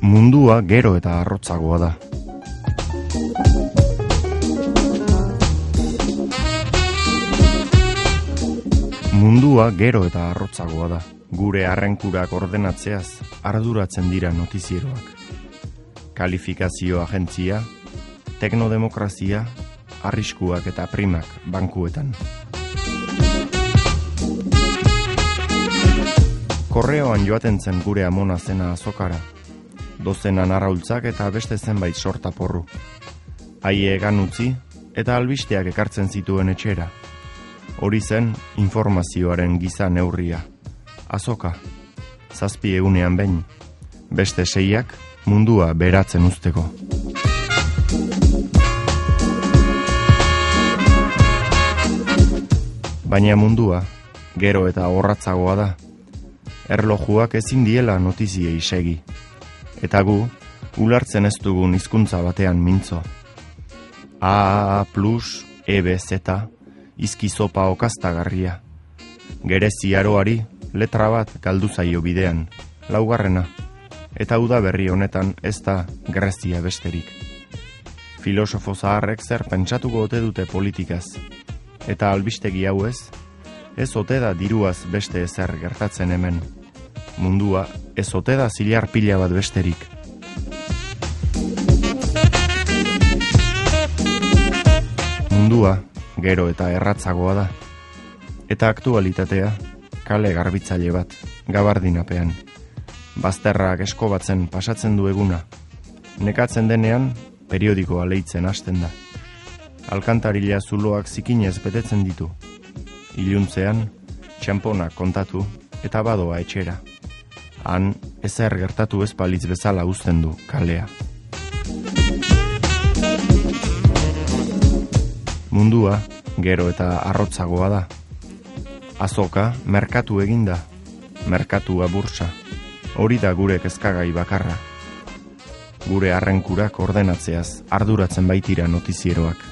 Mundua gero eta arrotzagoa da. Mundua gero eta arrotzagoa da. Gure arrenkurak ordenatzeaz arduratzen dira notizieroak. Kalifikazio agentzia, teknodemokrazia, arriskuak eta primak bankuetan. Korreoan joaten zen gure amona zena azokara. Dozenan arraultzak eta beste zenbait sorta porru. Aie egan utzi eta albisteak ekartzen zituen etxera. Hori zen informazioaren giza neurria. Azoka, zazpi egunean behin, beste seiak mundua beratzen usteko. Baina mundua, gero eta horratzagoa da. Erlojuak ezin diela notiziei segi. Eta gu, ulartzen ez dugun hizkuntza batean mintzo. A, plus, EBZ, izkizopa okaztagarria. Gerezi aroari, letra bat galdu zaio bidean, laugarrena. Eta udaberri honetan ez da grezia besterik. Filosofo zaharrek zer pentsatuko ote dute politikaz, eta albistegi hau ez, ez ote da diruaz beste ezer gertatzen hemen. Mundua ez ote da zilar pila bat besterik. Mundua gero eta erratzagoa da. Eta aktualitatea kale garbitzaile bat, gabardinapean. Bazterrak eskobatzen pasatzen du eguna. Nekatzen denean, periodikoa leitzen hasten da alkantarila zuloak zikinez betetzen ditu. Iluntzean, txampona kontatu eta badoa etxera. Han, ezer gertatu ez palitz bezala uzten du kalea. Mundua, gero eta arrotzagoa da. Azoka, merkatu eginda, merkatua bursa. Hori da gure kezkagai bakarra. Gure arrenkurak ordenatzeaz arduratzen baitira notizieroak.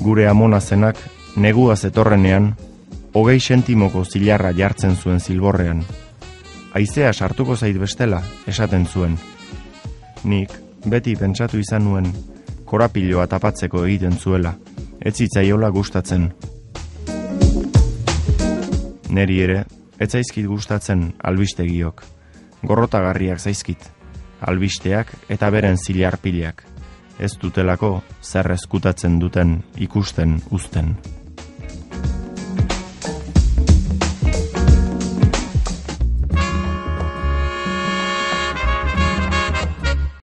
gure amona zenak negua zetorrenean, hogei sentimoko zilarra jartzen zuen zilborrean. Aizea sartuko zait bestela, esaten zuen. Nik, beti pentsatu izan nuen, korapiloa tapatzeko egiten zuela, ez zitzaiola gustatzen. Neri ere, ez zaizkit gustatzen albistegiok. Gorrotagarriak zaizkit, albisteak eta beren zilarpilak ez dutelako zer eskutatzen duten ikusten uzten.